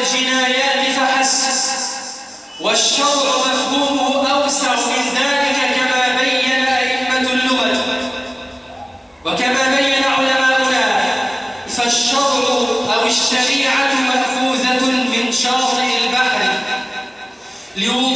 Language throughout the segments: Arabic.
الجنايات فحسب والشرع مفهومه أوسع من ذلك كما بين أئمة اللغة. وكما بين علماؤنا فالشرع أو الشريعة مأخوذة من شاطئ البحر لوضوح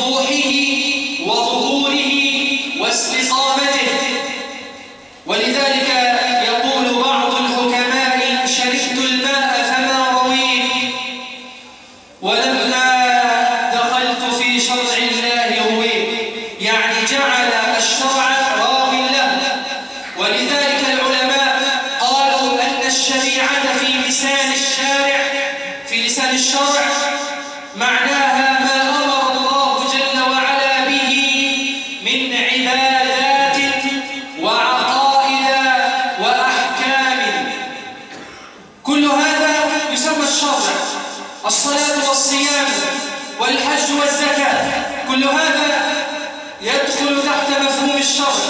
والحج والزكاة. كل هذا يدخل تحت مفهوم الشر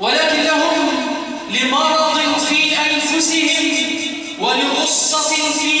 ولكن لهم لمرض في أنفسهم ولغصة في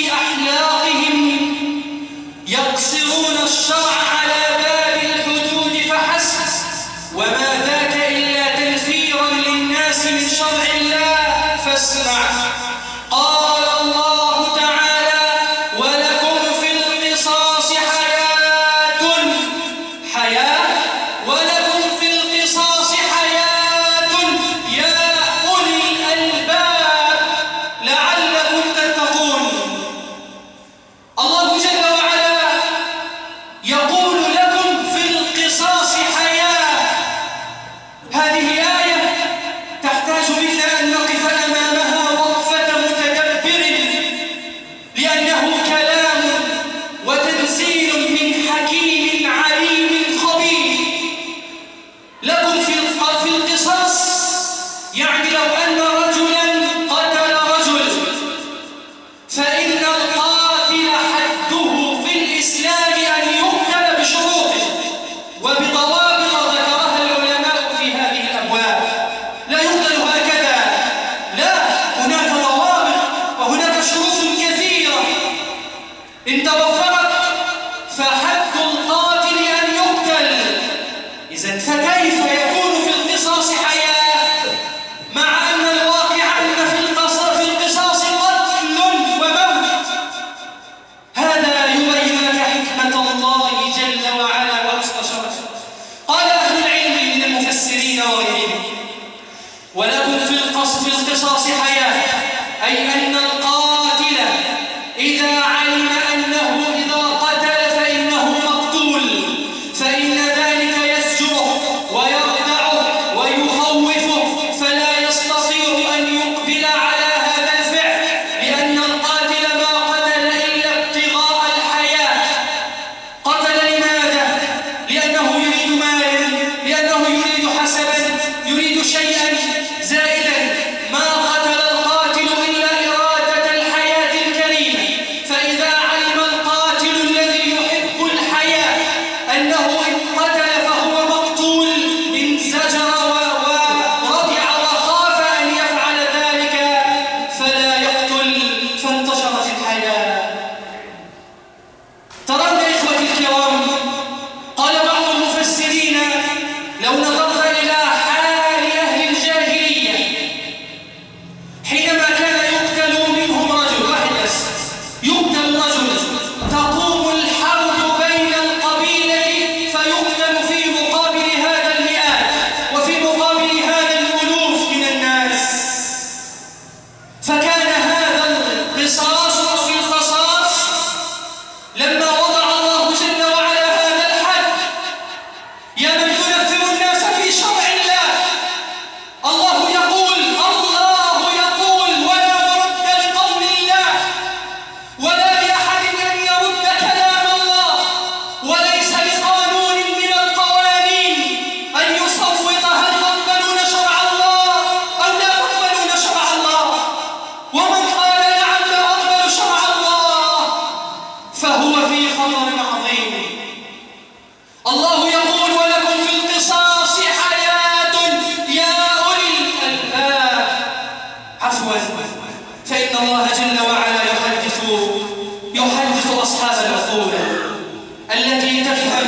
التي تفهم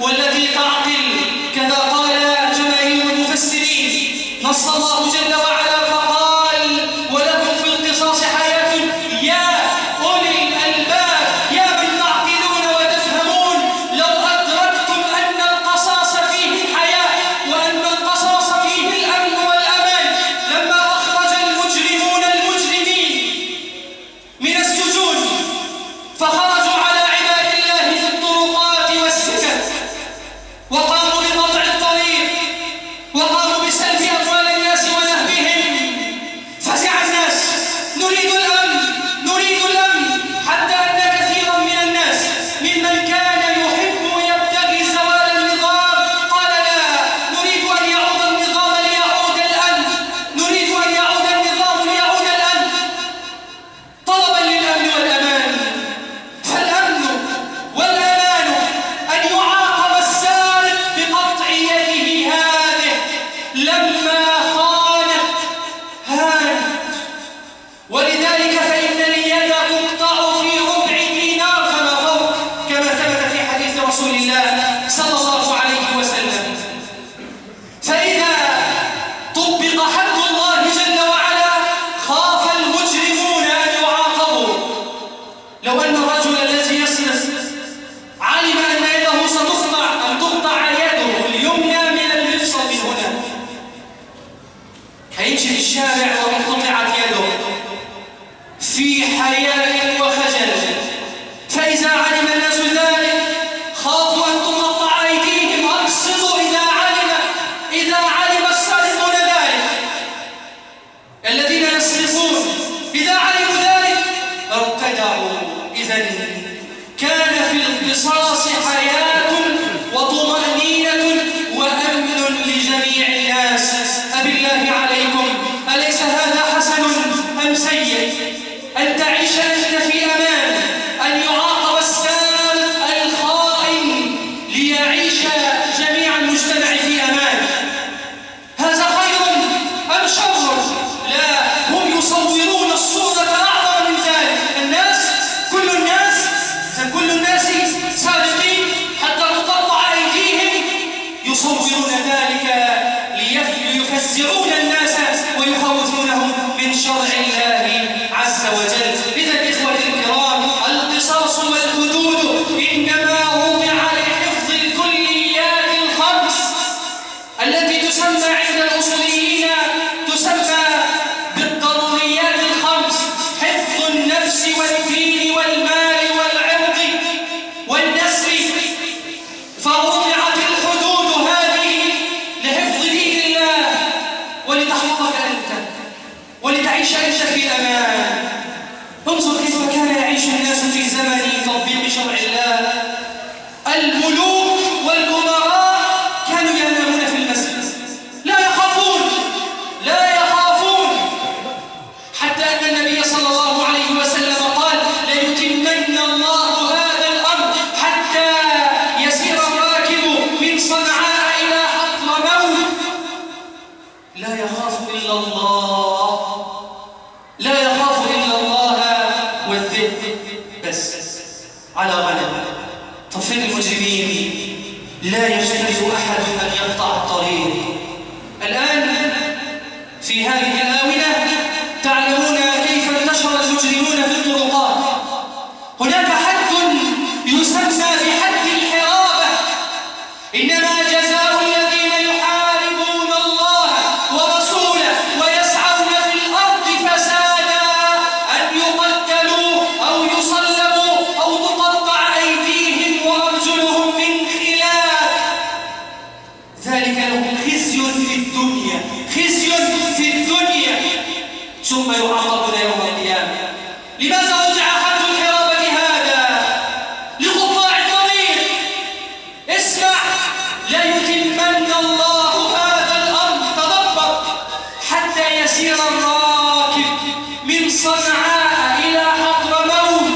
والتي تعقل هداه إذا كان في القصاص حياة وطمأنينة وأمن لجميع الناس. أبالله عليكم ثم يعاقبون يوم القيامة لماذا وضع حد الحرابة هذا صنعاء إلى حضرموت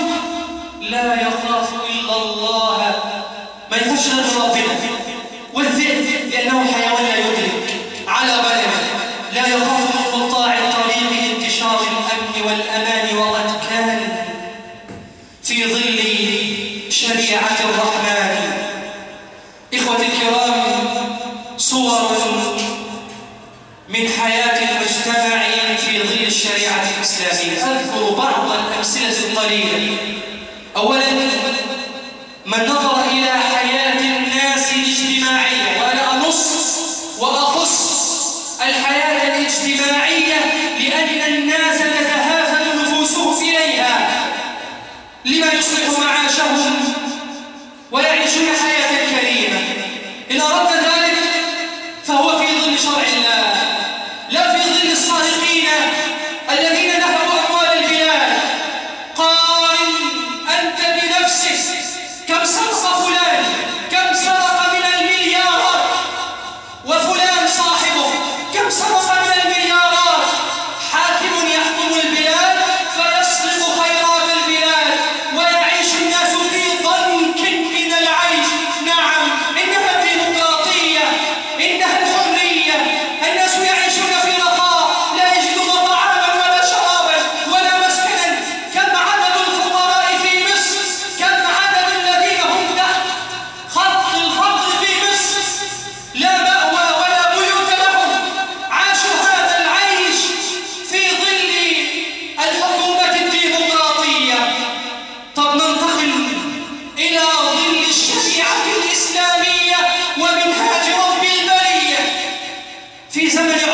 لا يخاف إلا الله. ما يخافش غير والذئب لأنه حيوان لا يدرك. على بلده. لا يخاف من قطاع الطريق لانتشار الأمن والأمان وقد كان في ظل شريعة الرحمن. إخوتي الكرام صور بعض الأمثلة القليلة أولا من نظر إلى حياة الناس الاجتماعية وأنا أنص وأخص الحياة الاجتماعية لأن الناس تتهافت نفوسهم إليها. لما يصلح معاشهم ويعيشون حياة كريمة.